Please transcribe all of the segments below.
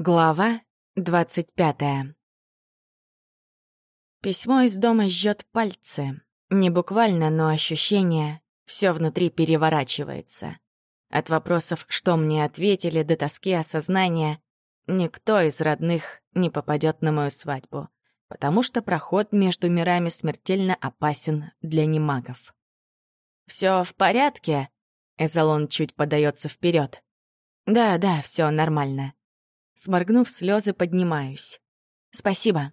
Глава двадцать пятая. Письмо из дома жжет пальцы. Не буквально, но ощущение. Все внутри переворачивается. От вопросов, что мне ответили, до тоски осознания, никто из родных не попадет на мою свадьбу, потому что проход между мирами смертельно опасен для немагов. Все в порядке? Эзолон чуть подается вперед. Да, да, все нормально. Сморгнув слезы, поднимаюсь. «Спасибо».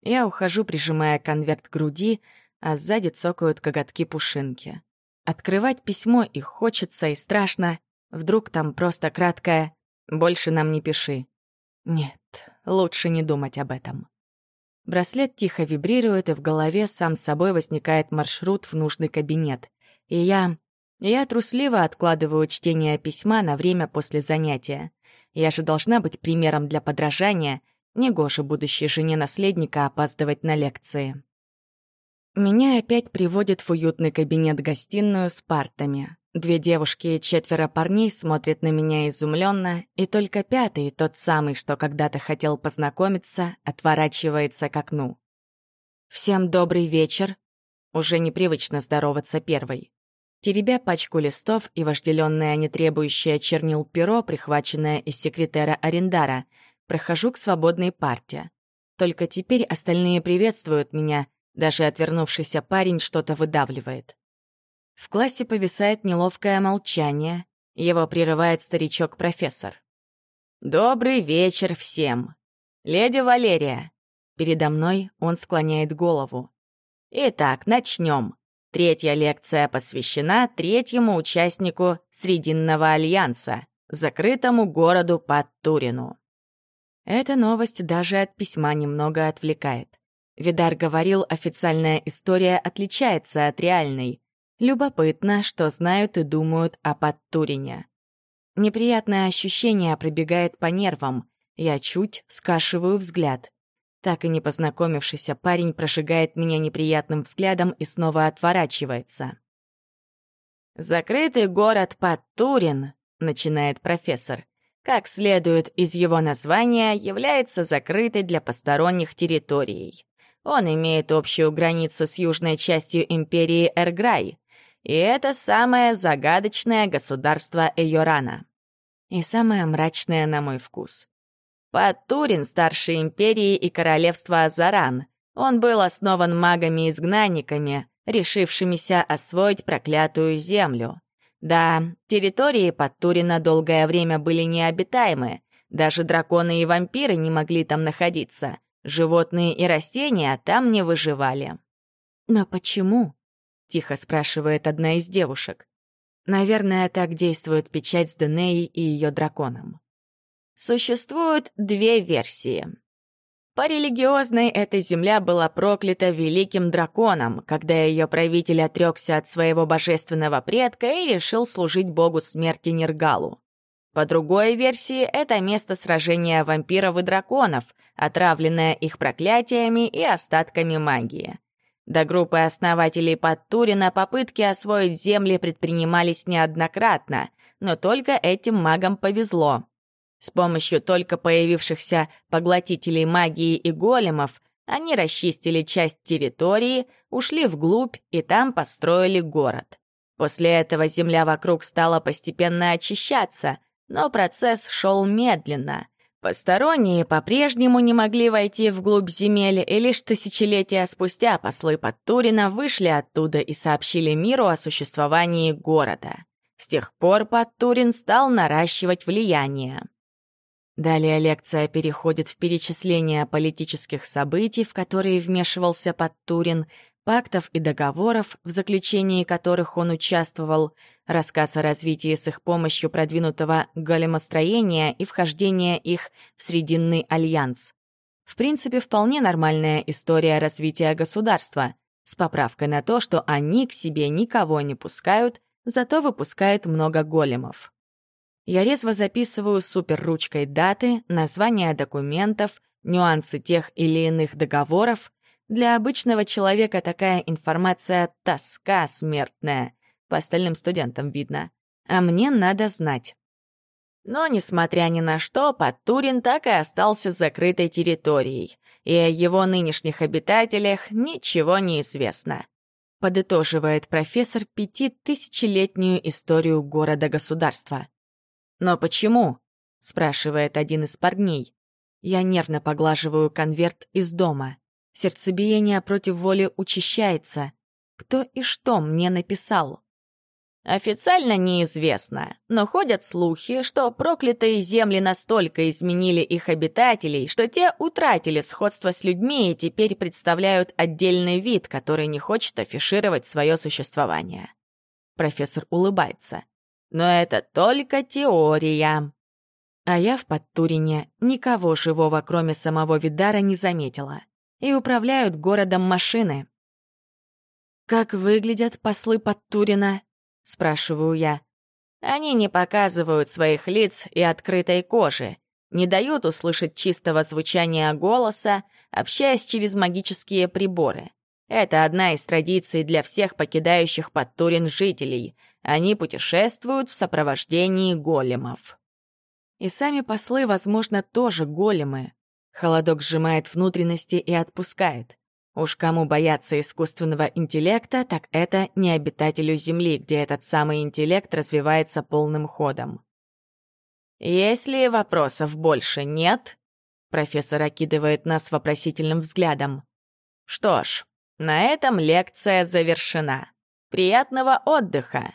Я ухожу, прижимая конверт к груди, а сзади цокают коготки-пушинки. Открывать письмо и хочется, и страшно. Вдруг там просто краткое «Больше нам не пиши». Нет, лучше не думать об этом. Браслет тихо вибрирует, и в голове сам собой возникает маршрут в нужный кабинет. И я... Я трусливо откладываю чтение письма на время после занятия. Я же должна быть примером для подражания. Негоже будущей жене наследника опаздывать на лекции. Меня опять приводят в уютный кабинет-гостиную с партами. Две девушки и четверо парней смотрят на меня изумленно, и только пятый, тот самый, что когда-то хотел познакомиться, отворачивается к окну. «Всем добрый вечер!» Уже непривычно здороваться первой. Теребя пачку листов и вожделенное, не требующее чернил перо, прихваченное из секретера Арендара, прохожу к свободной парте. Только теперь остальные приветствуют меня, даже отвернувшийся парень что-то выдавливает. В классе повисает неловкое молчание, его прерывает старичок-профессор. «Добрый вечер всем! Леди Валерия!» Передо мной он склоняет голову. «Итак, начнем. Третья лекция посвящена третьему участнику Срединного альянса, закрытому городу под Турину. Эта новость даже от письма немного отвлекает. Видар говорил, официальная история отличается от реальной. Любопытно, что знают и думают о Подтурине. Неприятное ощущение пробегает по нервам. Я чуть скашиваю взгляд. Так и не познакомившийся парень прожигает меня неприятным взглядом и снова отворачивается. «Закрытый город Подтурин», — начинает профессор, как следует из его названия, является закрытой для посторонних территорией. Он имеет общую границу с южной частью империи Эрграй, и это самое загадочное государство Эйорана. И самое мрачное на мой вкус. Патурин старшей империи и королевства Азаран. Он был основан магами-изгнанниками, решившимися освоить проклятую землю. Да, территории Патурина долгое время были необитаемы. Даже драконы и вампиры не могли там находиться. Животные и растения там не выживали. «Но почему?» — тихо спрашивает одна из девушек. Наверное, так действует печать с Денеей и ее драконом. Существуют две версии. По религиозной эта земля была проклята великим драконом, когда ее правитель отрекся от своего божественного предка и решил служить богу смерти Нергалу. По другой версии, это место сражения вампиров и драконов, отравленное их проклятиями и остатками магии. До группы основателей Подтурина попытки освоить земли предпринимались неоднократно, но только этим магам повезло. С помощью только появившихся поглотителей магии и големов они расчистили часть территории, ушли вглубь и там построили город. После этого земля вокруг стала постепенно очищаться, но процесс шел медленно. Посторонние по-прежнему не могли войти вглубь земель, и лишь тысячелетия спустя послы Подтурина вышли оттуда и сообщили миру о существовании города. С тех пор Подтурин стал наращивать влияние. Далее лекция переходит в перечисление политических событий, в которые вмешивался Подтурин, пактов и договоров, в заключении которых он участвовал, рассказ о развитии с их помощью продвинутого големостроения и вхождения их в Срединный альянс. В принципе, вполне нормальная история развития государства, с поправкой на то, что они к себе никого не пускают, зато выпускают много големов. Я резво записываю суперручкой даты, названия документов, нюансы тех или иных договоров. Для обычного человека такая информация — тоска смертная. По остальным студентам видно. А мне надо знать. Но, несмотря ни на что, Подтурин так и остался закрытой территорией, и о его нынешних обитателях ничего не известно. Подытоживает профессор пятитысячелетнюю историю города-государства. «Но почему?» — спрашивает один из парней. Я нервно поглаживаю конверт из дома. Сердцебиение против воли учащается. Кто и что мне написал? Официально неизвестно, но ходят слухи, что проклятые земли настолько изменили их обитателей, что те утратили сходство с людьми и теперь представляют отдельный вид, который не хочет афишировать свое существование. Профессор улыбается. Но это только теория. А я в Подтурине никого живого, кроме самого Видара, не заметила. И управляют городом машины. «Как выглядят послы Подтурина?» — спрашиваю я. Они не показывают своих лиц и открытой кожи, не дают услышать чистого звучания голоса, общаясь через магические приборы. Это одна из традиций для всех покидающих Подтурин жителей. Они путешествуют в сопровождении големов. И сами послы, возможно, тоже големы. Холодок сжимает внутренности и отпускает. Уж кому бояться искусственного интеллекта, так это не обитателю Земли, где этот самый интеллект развивается полным ходом. «Если вопросов больше нет», — профессор окидывает нас вопросительным взглядом. «Что ж, на этом лекция завершена. Приятного отдыха!»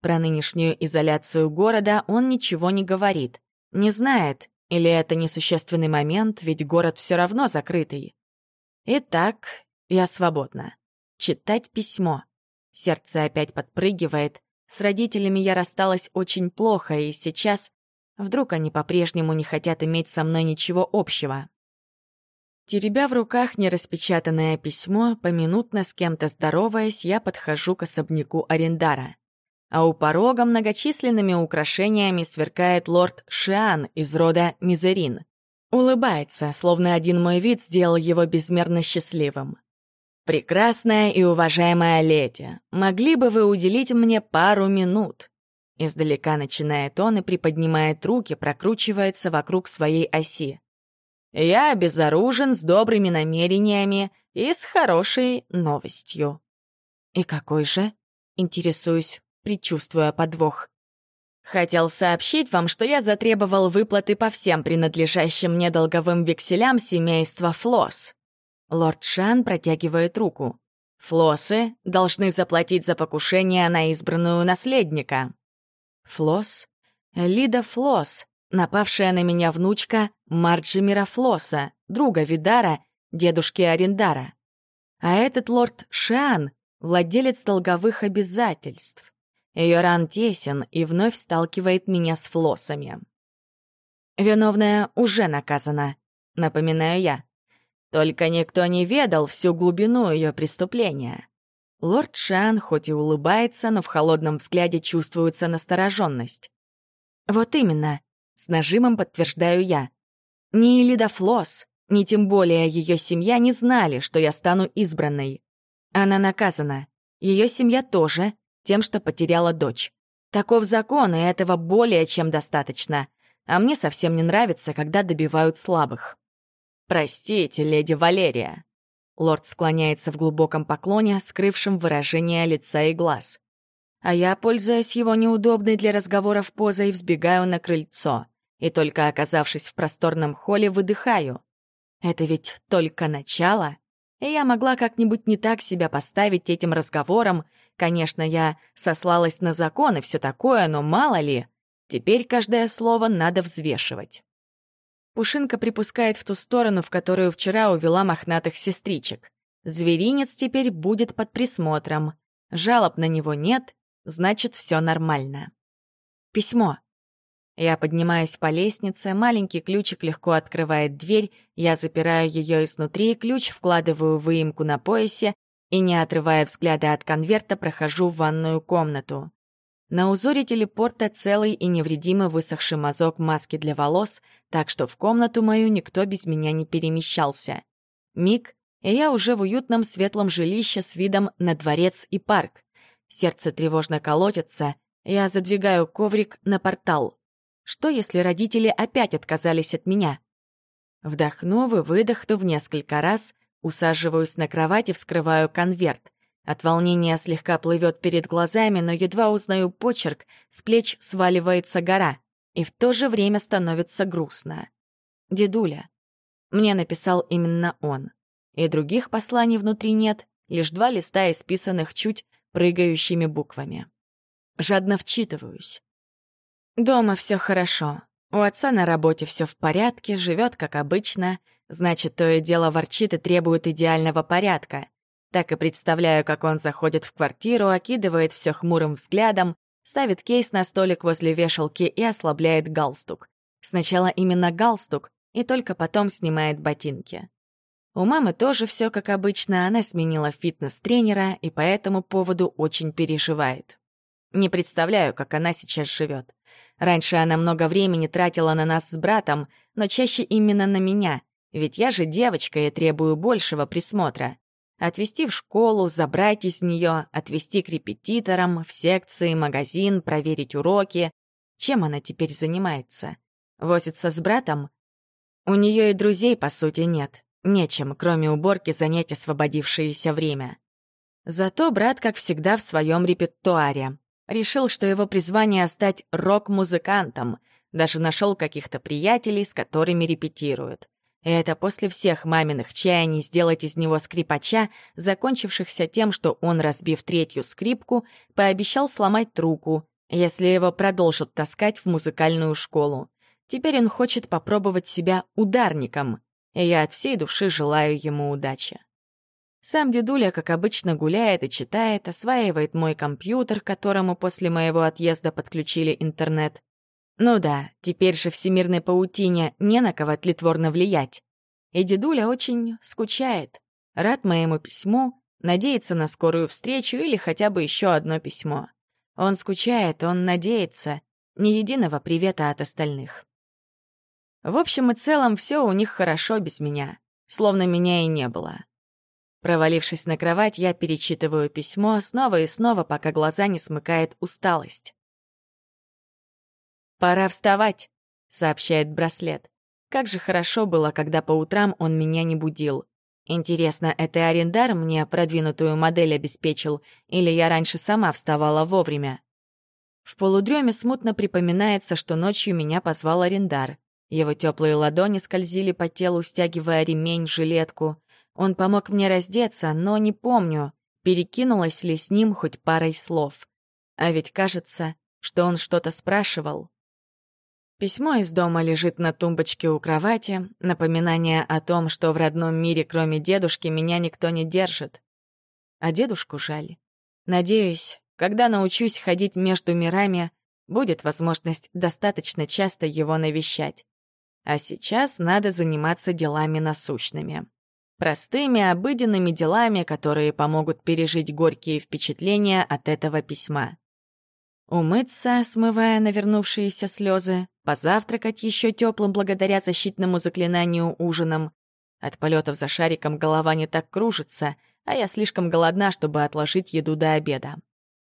Про нынешнюю изоляцию города он ничего не говорит. Не знает, или это несущественный момент, ведь город все равно закрытый. Итак, я свободна. Читать письмо. Сердце опять подпрыгивает. С родителями я рассталась очень плохо, и сейчас вдруг они по-прежнему не хотят иметь со мной ничего общего. Теребя в руках нераспечатанное письмо, поминутно с кем-то здороваясь, я подхожу к особняку Арендара. А у порога многочисленными украшениями сверкает лорд Шиан из рода Мизерин. Улыбается, словно один мой вид сделал его безмерно счастливым. «Прекрасная и уважаемая леди, могли бы вы уделить мне пару минут?» Издалека начинает он и приподнимает руки, прокручивается вокруг своей оси. «Я безоружен, с добрыми намерениями и с хорошей новостью». «И какой же?» — интересуюсь, предчувствуя подвох. Хотел сообщить вам, что я затребовал выплаты по всем принадлежащим мне долговым векселям семейства Флос. Лорд Шан протягивает руку. Флосы должны заплатить за покушение на избранную наследника. Флос? Лида Флос, напавшая на меня внучка Марджимира Флоса, друга Видара, дедушки Арендара. А этот лорд Шан — владелец долговых обязательств. Ее ран тесен и вновь сталкивает меня с флоссами. Виновная уже наказана, напоминаю я. Только никто не ведал всю глубину ее преступления. Лорд Шан хоть и улыбается, но в холодном взгляде чувствуется настороженность. Вот именно, с нажимом подтверждаю я. Ни Элида Флосс, ни тем более ее семья не знали, что я стану избранной. Она наказана. Ее семья тоже, тем, что потеряла дочь. Таков закон, и этого более чем достаточно. А мне совсем не нравится, когда добивают слабых. «Простите, леди Валерия». Лорд склоняется в глубоком поклоне, скрывшем выражение лица и глаз. А я, пользуясь его неудобной для разговоров позой, взбегаю на крыльцо. И только оказавшись в просторном холле, выдыхаю. Это ведь только начало. И я могла как-нибудь не так себя поставить этим разговором, Конечно, я сослалась на закон и все такое, но мало ли. Теперь каждое слово надо взвешивать. Пушинка припускает в ту сторону, в которую вчера увела мохнатых сестричек. Зверинец теперь будет под присмотром. Жалоб на него нет, значит, все нормально. Письмо. Я поднимаюсь по лестнице, маленький ключик легко открывает дверь, я запираю ее изнутри, ключ вкладываю в выемку на поясе и, не отрывая взгляда от конверта, прохожу в ванную комнату. На узоре телепорта целый и невредимый высохший мазок маски для волос, так что в комнату мою никто без меня не перемещался. Миг, и я уже в уютном светлом жилище с видом на дворец и парк. Сердце тревожно колотится, я задвигаю коврик на портал. Что, если родители опять отказались от меня? Вдохну и выдохну в несколько раз, усаживаюсь на кровать и вскрываю конверт. От волнения слегка плывет перед глазами, но едва узнаю почерк, с плеч сваливается гора, и в то же время становится грустно. «Дедуля». Мне написал именно он. И других посланий внутри нет, лишь два листа, исписанных чуть прыгающими буквами. Жадно вчитываюсь. Дома все хорошо. У отца на работе все в порядке, живет как обычно, значит, то и дело ворчит и требует идеального порядка. Так и представляю, как он заходит в квартиру, окидывает все хмурым взглядом, ставит кейс на столик возле вешалки и ослабляет галстук. Сначала именно галстук, и только потом снимает ботинки. У мамы тоже все как обычно, она сменила фитнес-тренера и по этому поводу очень переживает. Не представляю, как она сейчас живет. Раньше она много времени тратила на нас с братом, но чаще именно на меня, ведь я же девочка и требую большего присмотра. Отвезти в школу, забрать из нее, отвезти к репетиторам, в секции, магазин, проверить уроки. Чем она теперь занимается? Возится с братом? У нее и друзей, по сути, нет. Нечем, кроме уборки, занять освободившееся время. Зато брат, как всегда, в своем репертуаре. Решил, что его призвание — стать рок-музыкантом. Даже нашел каких-то приятелей, с которыми репетирует. И это после всех маминых чаяний сделать из него скрипача, закончившихся тем, что он, разбив третью скрипку, пообещал сломать руку, если его продолжат таскать в музыкальную школу. Теперь он хочет попробовать себя ударником, и я от всей души желаю ему удачи. Сам дедуля, как обычно, гуляет и читает, осваивает мой компьютер, которому после моего отъезда подключили интернет, ну да, теперь же всемирной паутине не на кого тлетворно влиять. И дедуля очень скучает. Рад моему письму, надеется на скорую встречу или хотя бы еще одно письмо. Он скучает, он надеется. Ни единого привета от остальных. В общем и целом, все у них хорошо без меня. Словно меня и не было. Провалившись на кровать, я перечитываю письмо снова и снова, пока глаза не смыкает усталость. «Пора вставать», — сообщает браслет. Как же хорошо было, когда по утрам он меня не будил. Интересно, это арендар мне продвинутую модель обеспечил, или я раньше сама вставала вовремя? В полудреме смутно припоминается, что ночью меня позвал арендар. Его теплые ладони скользили по телу, стягивая ремень, жилетку. Он помог мне раздеться, но не помню, перекинулась ли с ним хоть парой слов. А ведь кажется, что он что-то спрашивал. Письмо из дома лежит на тумбочке у кровати, напоминание о том, что в родном мире, кроме дедушки, меня никто не держит. А дедушку жаль. Надеюсь, когда научусь ходить между мирами, будет возможность достаточно часто его навещать. А сейчас надо заниматься делами насущными. Простыми, обыденными делами, которые помогут пережить горькие впечатления от этого письма. Умыться, смывая навернувшиеся слезы, позавтракать еще теплым благодаря защитному заклинанию ужином. От полетов за шариком голова не так кружится, а я слишком голодна, чтобы отложить еду до обеда.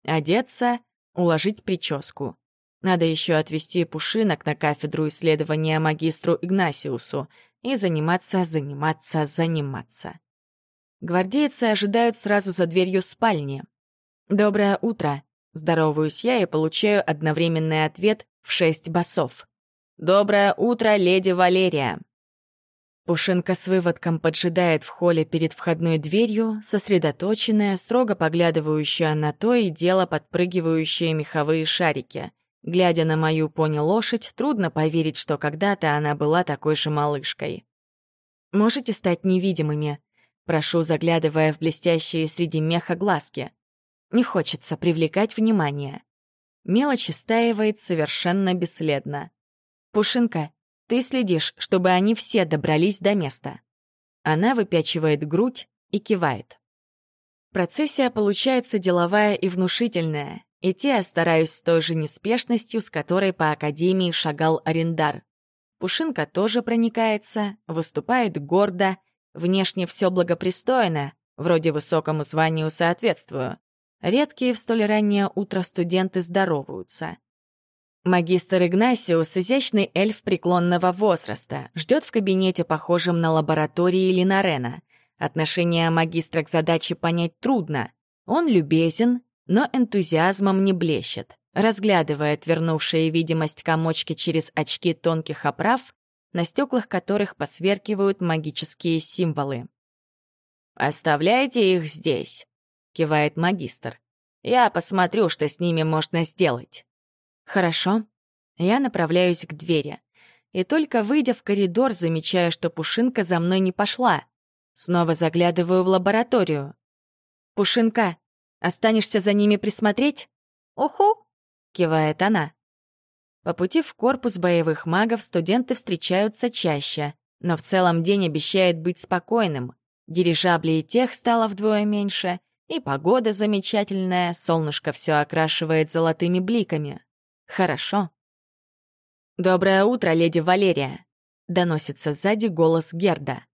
Одеться, уложить прическу. Надо еще отвезти пушинок на кафедру исследования магистру Игнасиусу и заниматься, заниматься, заниматься. Гвардейцы ожидают сразу за дверью спальни. «Доброе утро», Здороваюсь я и получаю одновременный ответ в шесть басов. «Доброе утро, леди Валерия!» Пушинка с выводком поджидает в холле перед входной дверью, сосредоточенная, строго поглядывающая на то и дело подпрыгивающие меховые шарики. Глядя на мою пони-лошадь, трудно поверить, что когда-то она была такой же малышкой. «Можете стать невидимыми?» Прошу, заглядывая в блестящие среди меха глазки. Не хочется привлекать внимание. Мелочь стаивает совершенно бесследно. «Пушинка, ты следишь, чтобы они все добрались до места». Она выпячивает грудь и кивает. Процессия получается деловая и внушительная. Идти я стараюсь с той же неспешностью, с которой по Академии шагал Арендар. Пушинка тоже проникается, выступает гордо, внешне все благопристойно, вроде высокому званию соответствую. Редкие в столь раннее утро студенты здороваются. Магистр Игнасиус, изящный эльф преклонного возраста, ждет в кабинете, похожем на лаборатории Линарена. Отношение магистра к задаче понять трудно. Он любезен, но энтузиазмом не блещет. Разглядывая вернувшие видимость комочки через очки тонких оправ, на стеклах которых посверкивают магические символы. «Оставляйте их здесь», — кивает магистр. «Я посмотрю, что с ними можно сделать». «Хорошо». Я направляюсь к двери. И только выйдя в коридор, замечаю, что Пушинка за мной не пошла. Снова заглядываю в лабораторию. «Пушинка, останешься за ними присмотреть?» «Уху!» — кивает она. По пути в корпус боевых магов студенты встречаются чаще, но в целом день обещает быть спокойным. Дирижаблей тех стало вдвое меньше, и погода замечательная, солнышко все окрашивает золотыми бликами. Хорошо. «Доброе утро, леди Валерия!» — доносится сзади голос Герда.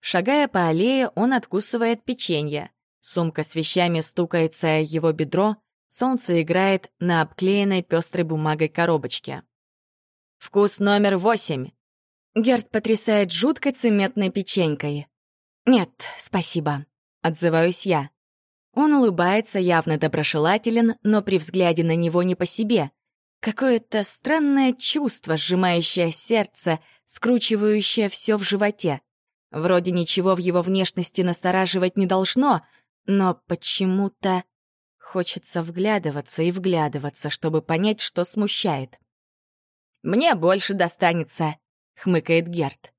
Шагая по аллее, он откусывает печенье. Сумка с вещами стукается о его бедро, солнце играет на обклеенной пестрой бумагой коробочке. «Вкус номер восемь!» Герд потрясает жуткой цементной печенькой. «Нет, спасибо», — отзываюсь я. Он улыбается, явно доброжелателен, но при взгляде на него не по себе. Какое-то странное чувство, сжимающее сердце, скручивающее все в животе. Вроде ничего в его внешности настораживать не должно, но почему-то хочется вглядываться и вглядываться, чтобы понять, что смущает. «Мне больше достанется», — хмыкает Герт.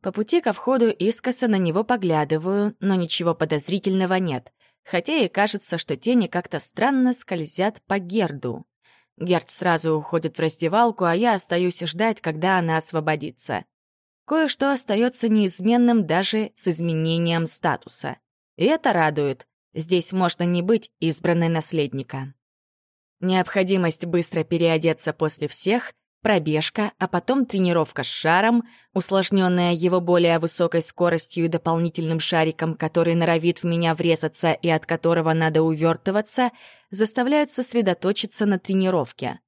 По пути ко входу искоса на него поглядываю, но ничего подозрительного нет хотя и кажется, что тени как-то странно скользят по Герду. Герд сразу уходит в раздевалку, а я остаюсь ждать, когда она освободится. Кое-что остается неизменным даже с изменением статуса. И это радует. Здесь можно не быть избранной наследника. Необходимость быстро переодеться после всех пробежка, а потом тренировка с шаром, усложненная его более высокой скоростью и дополнительным шариком, который норовит в меня врезаться и от которого надо увертываться, заставляют сосредоточиться на тренировке.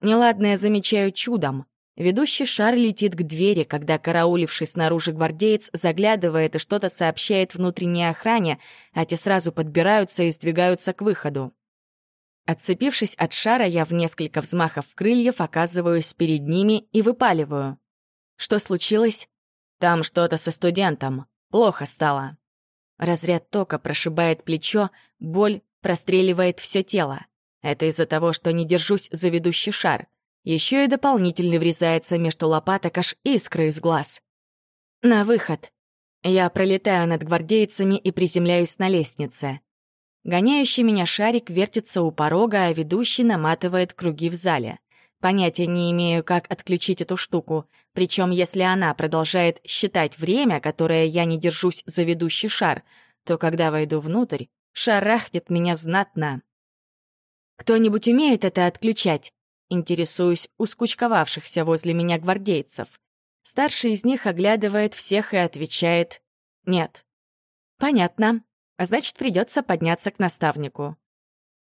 Неладное замечаю чудом. Ведущий шар летит к двери, когда карауливший снаружи гвардеец заглядывает и что-то сообщает внутренней охране, а те сразу подбираются и сдвигаются к выходу. Отцепившись от шара, я в несколько взмахов крыльев оказываюсь перед ними и выпаливаю. Что случилось? Там что-то со студентом. Плохо стало. Разряд тока прошибает плечо, боль простреливает все тело. Это из-за того, что не держусь за ведущий шар. Еще и дополнительно врезается между лопаток аж искры из глаз. На выход. Я пролетаю над гвардейцами и приземляюсь на лестнице. Гоняющий меня шарик вертится у порога, а ведущий наматывает круги в зале. Понятия не имею, как отключить эту штуку. Причем, если она продолжает считать время, которое я не держусь за ведущий шар, то когда войду внутрь, шарахнет меня знатно. «Кто-нибудь умеет это отключать?» Интересуюсь у скучковавшихся возле меня гвардейцев. Старший из них оглядывает всех и отвечает «нет». «Понятно а значит, придется подняться к наставнику.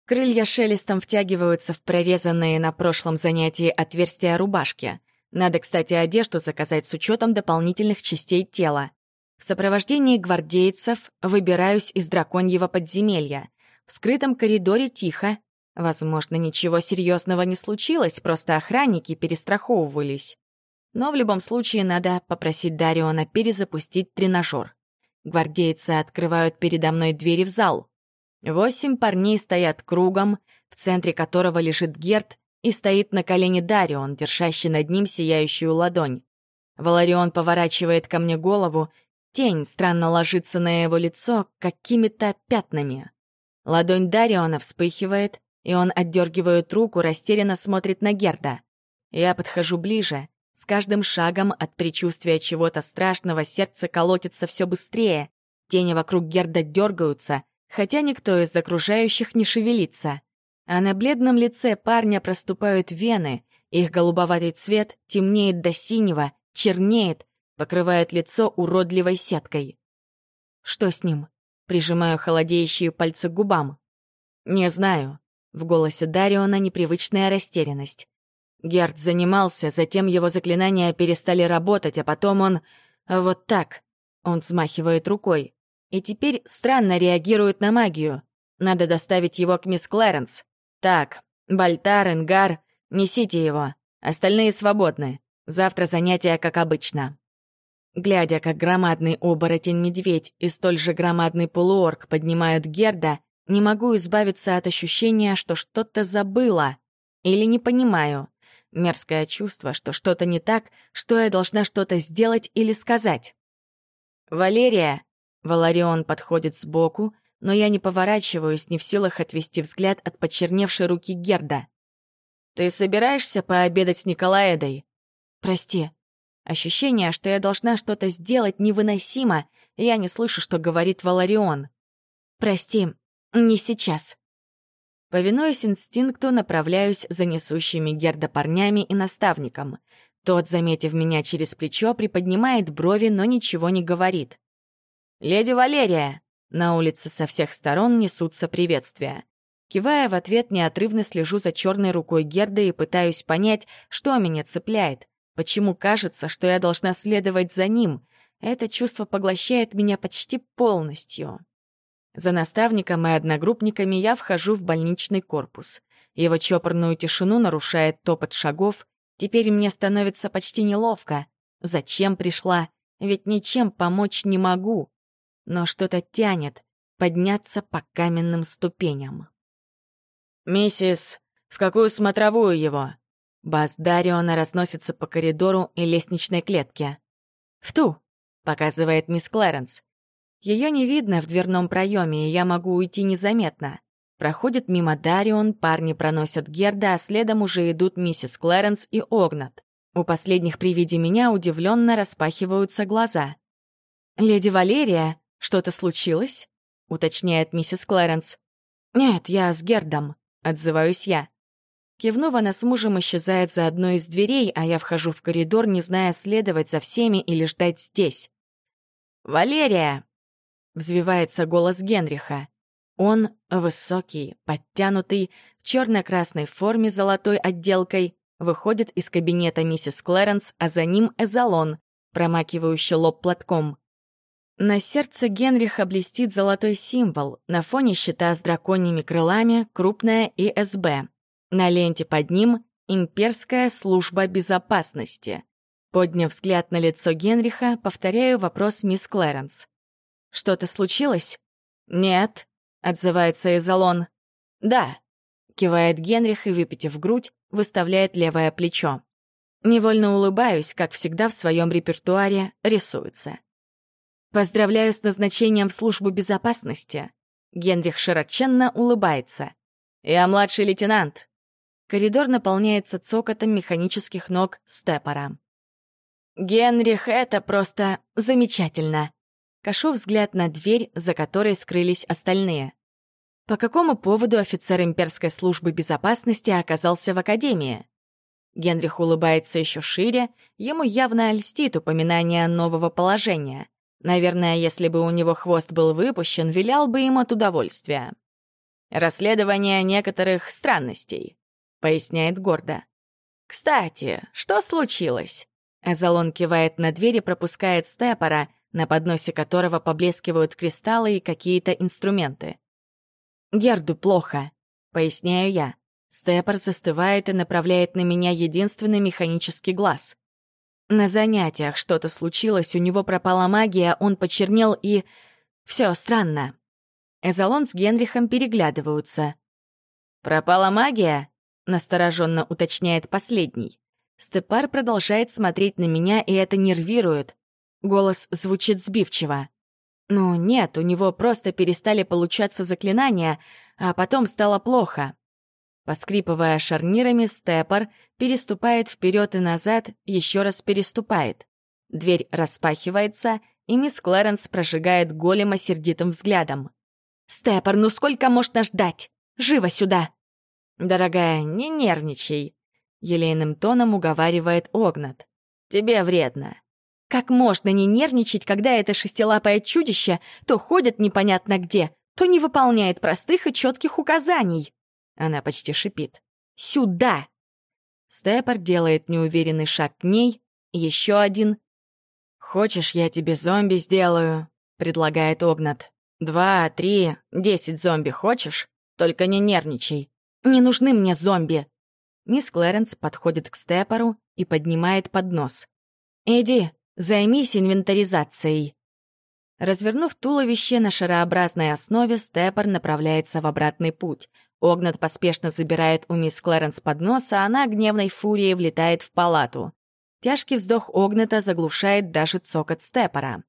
Крылья шелестом втягиваются в прорезанные на прошлом занятии отверстия рубашки. Надо, кстати, одежду заказать с учетом дополнительных частей тела. В сопровождении гвардейцев выбираюсь из драконьего подземелья. В скрытом коридоре тихо. Возможно, ничего серьезного не случилось, просто охранники перестраховывались. Но в любом случае надо попросить Дариона перезапустить тренажер. Гвардейцы открывают передо мной двери в зал. Восемь парней стоят кругом, в центре которого лежит Герд, и стоит на колене Дарион, держащий над ним сияющую ладонь. Валарион поворачивает ко мне голову, тень странно ложится на его лицо какими-то пятнами. Ладонь Дариона вспыхивает, и он отдергивает руку, растерянно смотрит на Герда. Я подхожу ближе, с каждым шагом от предчувствия чего-то страшного сердце колотится все быстрее. Тени вокруг Герда дергаются, хотя никто из окружающих не шевелится. А на бледном лице парня проступают вены, их голубоватый цвет темнеет до синего, чернеет, покрывает лицо уродливой сеткой. Что с ним? Прижимаю холодеющие пальцы к губам. Не знаю. В голосе Дариона непривычная растерянность. Герд занимался, затем его заклинания перестали работать, а потом он... Вот так. Он взмахивает рукой. И теперь странно реагирует на магию. Надо доставить его к мисс Клэренс. Так, Бальтар, Ингар, несите его. Остальные свободны. Завтра занятия, как обычно. Глядя, как громадный оборотень-медведь и столь же громадный полуорг поднимают Герда, не могу избавиться от ощущения, что что-то забыла. Или не понимаю. Мерзкое чувство, что что-то не так, что я должна что-то сделать или сказать. «Валерия!» Валарион подходит сбоку, но я не поворачиваюсь, не в силах отвести взгляд от почерневшей руки Герда. «Ты собираешься пообедать с Николаэдой?» «Прости». Ощущение, что я должна что-то сделать, невыносимо, я не слышу, что говорит Валарион. «Прости, не сейчас». Повинуясь инстинкту, направляюсь за несущими Герда парнями и наставником. Тот, заметив меня через плечо, приподнимает брови, но ничего не говорит. «Леди Валерия!» На улице со всех сторон несутся приветствия. Кивая в ответ, неотрывно слежу за черной рукой Герда и пытаюсь понять, что меня цепляет. Почему кажется, что я должна следовать за ним? Это чувство поглощает меня почти полностью. За наставником и одногруппниками я вхожу в больничный корпус. Его чопорную тишину нарушает топот шагов. Теперь мне становится почти неловко. Зачем пришла? Ведь ничем помочь не могу. Но что-то тянет подняться по каменным ступеням. «Миссис, в какую смотровую его?» Бас Дариона разносится по коридору и лестничной клетке. «В ту», — показывает мисс Клэренс. Ее не видно в дверном проеме, и я могу уйти незаметно. Проходит мимо Дарион, парни проносят Герда, а следом уже идут миссис Клэренс и Огнат. У последних при виде меня удивленно распахиваются глаза. «Леди Валерия, что-то случилось?» — уточняет миссис Клэренс. «Нет, я с Гердом», — отзываюсь я. Кивнув, она с мужем исчезает за одной из дверей, а я вхожу в коридор, не зная, следовать за всеми или ждать здесь. «Валерия!» Взвивается голос Генриха. Он высокий, подтянутый, в черно-красной форме с золотой отделкой, выходит из кабинета миссис Клэренс, а за ним эзолон, промакивающий лоб платком. На сердце Генриха блестит золотой символ, на фоне щита с драконьими крылами крупная ИСБ. На ленте под ним «Имперская служба безопасности». Подняв взгляд на лицо Генриха, повторяю вопрос мисс Клэренс. «Что-то случилось?» «Нет», — отзывается Изолон. «Да», — кивает Генрих и, выпитив грудь, выставляет левое плечо. Невольно улыбаюсь, как всегда в своем репертуаре рисуется. «Поздравляю с назначением в службу безопасности». Генрих широченно улыбается. «Я младший лейтенант». Коридор наполняется цокотом механических ног степора. «Генрих, это просто замечательно!» Кашу взгляд на дверь, за которой скрылись остальные. По какому поводу офицер имперской службы безопасности оказался в академии? Генрих улыбается еще шире, ему явно льстит упоминание нового положения. Наверное, если бы у него хвост был выпущен, вилял бы им от удовольствия. «Расследование некоторых странностей», — поясняет гордо. «Кстати, что случилось?» Эзолон кивает на дверь и пропускает Степора, на подносе которого поблескивают кристаллы и какие-то инструменты. «Герду плохо», — поясняю я. Степор застывает и направляет на меня единственный механический глаз. На занятиях что-то случилось, у него пропала магия, он почернел и... Все странно. Эзолон с Генрихом переглядываются. «Пропала магия?» — настороженно уточняет последний. Степар продолжает смотреть на меня, и это нервирует. Голос звучит сбивчиво. Ну, нет, у него просто перестали получаться заклинания, а потом стало плохо. Поскрипывая шарнирами, степор переступает вперед и назад, еще раз переступает. Дверь распахивается, и мисс Клэренс прожигает голема сердитым взглядом. «Степор, ну сколько можно ждать? Живо сюда!» «Дорогая, не нервничай», — елейным тоном уговаривает Огнат. «Тебе вредно. Как можно не нервничать, когда это шестилапое чудище то ходит непонятно где, то не выполняет простых и четких указаний? Она почти шипит. «Сюда!» Степор делает неуверенный шаг к ней, еще один. «Хочешь, я тебе зомби сделаю?» — предлагает Огнат. «Два, три, десять зомби хочешь? Только не нервничай. Не нужны мне зомби!» Мисс Клэренс подходит к Степору и поднимает поднос. «Иди, займись инвентаризацией». Развернув туловище на шарообразной основе, Степор направляется в обратный путь. Огнат поспешно забирает у мисс Клэренс поднос, а она гневной фурией влетает в палату. Тяжкий вздох Огната заглушает даже цокот Степора.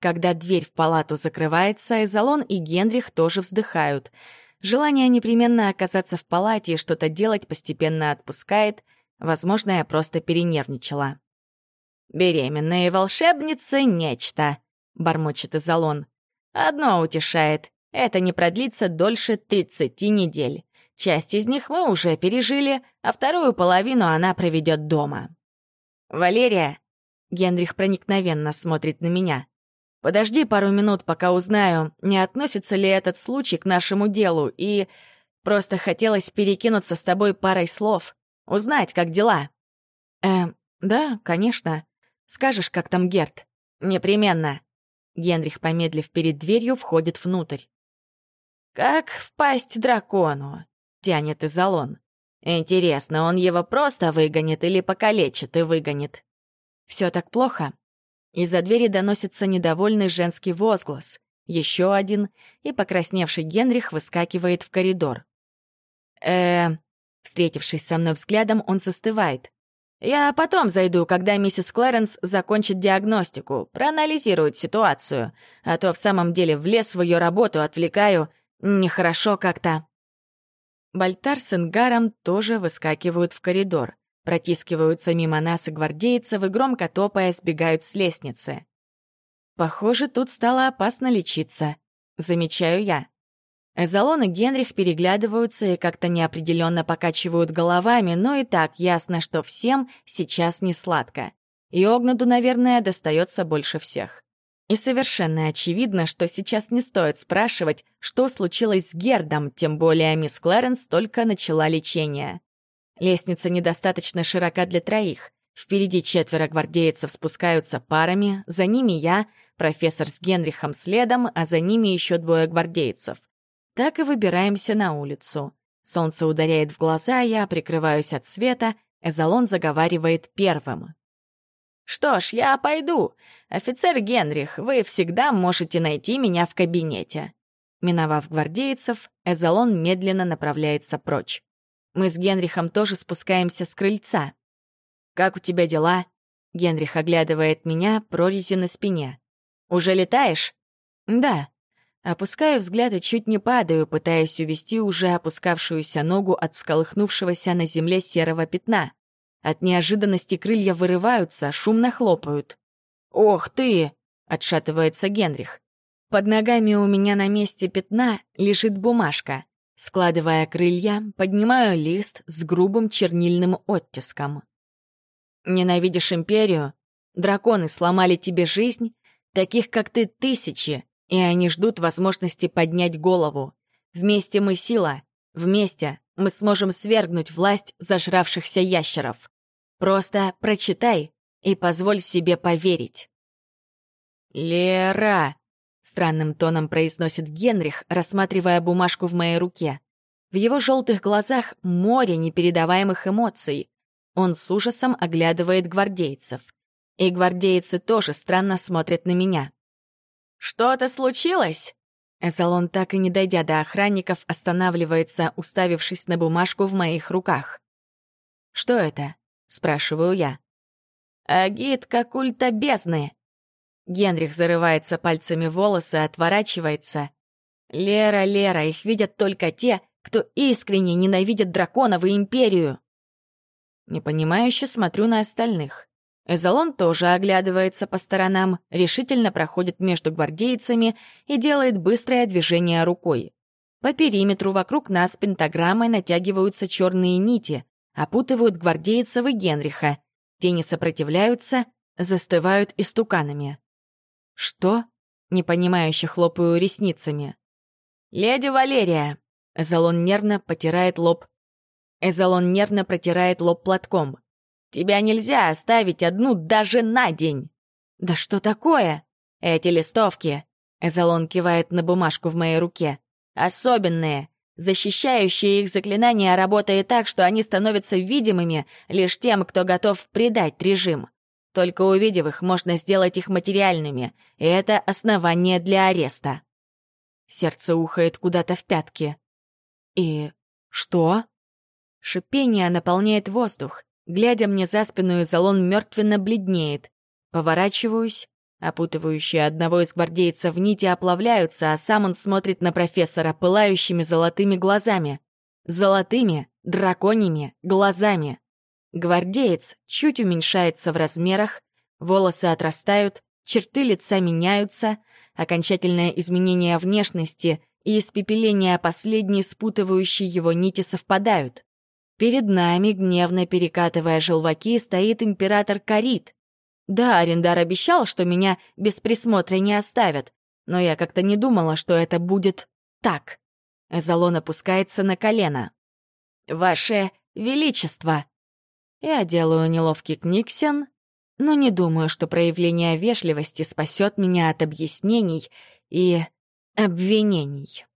Когда дверь в палату закрывается, Эзолон и Генрих тоже вздыхают. Желание непременно оказаться в палате и что-то делать постепенно отпускает. Возможно, я просто перенервничала. «Беременные волшебницы — нечто», — бормочет Изолон. «Одно утешает. Это не продлится дольше 30 недель. Часть из них мы уже пережили, а вторую половину она проведет дома». «Валерия!» — Генрих проникновенно смотрит на меня. «Подожди пару минут, пока узнаю, не относится ли этот случай к нашему делу, и просто хотелось перекинуться с тобой парой слов, узнать, как дела». «Э, да, конечно. Скажешь, как там Герт?» «Непременно». Генрих, помедлив перед дверью, входит внутрь. «Как впасть дракону?» — тянет Изолон. «Интересно, он его просто выгонит или покалечит и выгонит?» Все так плохо?» Из-за двери доносится недовольный женский возглас. Еще один, и покрасневший Генрих выскакивает в коридор. э Встретившись со мной взглядом, он застывает. Я потом зайду, когда миссис Клэренс закончит диагностику, проанализирует ситуацию. А то в самом деле влез в ее работу, отвлекаю. Нехорошо как-то. Бальтар с Ингаром тоже выскакивают в коридор. Протискиваются мимо нас и гвардейцев и громко топая сбегают с лестницы. Похоже, тут стало опасно лечиться. Замечаю я. Эзолон и Генрих переглядываются и как-то неопределенно покачивают головами, но и так ясно, что всем сейчас не сладко. И Огнаду, наверное, достается больше всех. И совершенно очевидно, что сейчас не стоит спрашивать, что случилось с Гердом, тем более мисс Клэренс только начала лечение. Лестница недостаточно широка для троих. Впереди четверо гвардейцев спускаются парами, за ними я, профессор с Генрихом следом, а за ними еще двое гвардейцев. Так и выбираемся на улицу. Солнце ударяет в глаза, я прикрываюсь от света, Эзолон заговаривает первым. «Что ж, я пойду. Офицер Генрих, вы всегда можете найти меня в кабинете». Миновав гвардейцев, Эзолон медленно направляется прочь. Мы с Генрихом тоже спускаемся с крыльца. «Как у тебя дела?» Генрих оглядывает меня, прорези на спине. «Уже летаешь?» «Да», Опускаю взгляд и чуть не падаю, пытаясь увести уже опускавшуюся ногу от всколыхнувшегося на земле серого пятна. От неожиданности крылья вырываются, шумно хлопают. «Ох ты!» — отшатывается Генрих. Под ногами у меня на месте пятна лежит бумажка. Складывая крылья, поднимаю лист с грубым чернильным оттиском. «Ненавидишь империю? Драконы сломали тебе жизнь? Таких, как ты, тысячи, и они ждут возможности поднять голову. Вместе мы сила, вместе мы сможем свергнуть власть зажравшихся ящеров. Просто прочитай и позволь себе поверить. «Лера!» — странным тоном произносит Генрих, рассматривая бумажку в моей руке. В его желтых глазах море непередаваемых эмоций. Он с ужасом оглядывает гвардейцев. И гвардейцы тоже странно смотрят на меня. «Что-то случилось?» Эзолон, так и не дойдя до охранников, останавливается, уставившись на бумажку в моих руках. «Что это?» — спрашиваю я. «Агитка культа бездны!» Генрих зарывается пальцами в волосы, отворачивается. «Лера, Лера, их видят только те, кто искренне ненавидит драконов и империю!» Непонимающе смотрю на остальных. Эзолон тоже оглядывается по сторонам, решительно проходит между гвардейцами и делает быстрое движение рукой. По периметру вокруг нас пентаграммой натягиваются черные нити, опутывают гвардейцев и Генриха. Те не сопротивляются, застывают истуканами. «Что?» — непонимающе хлопаю ресницами. «Леди Валерия!» — Эзолон нервно потирает лоб. Эзолон нервно протирает лоб платком. «Тебя нельзя оставить одну даже на день!» «Да что такое?» «Эти листовки!» Эзолон кивает на бумажку в моей руке. «Особенные! Защищающие их заклинания работают так, что они становятся видимыми лишь тем, кто готов предать режим. Только увидев их, можно сделать их материальными, и это основание для ареста». Сердце ухает куда-то в пятки. «И что?» Шипение наполняет воздух. Глядя мне за спину, Изолон мертвенно бледнеет. Поворачиваюсь. Опутывающие одного из гвардейцев нити оплавляются, а сам он смотрит на профессора пылающими золотыми глазами. Золотыми, драконьими глазами. Гвардеец чуть уменьшается в размерах, волосы отрастают, черты лица меняются, окончательное изменение внешности и испепеление последней спутывающей его нити совпадают. Перед нами, гневно перекатывая желваки, стоит император Карит. Да, Арендар обещал, что меня без присмотра не оставят, но я как-то не думала, что это будет так. Эзолон опускается на колено. «Ваше Величество!» Я делаю неловкий книгсен, но не думаю, что проявление вежливости спасет меня от объяснений и обвинений.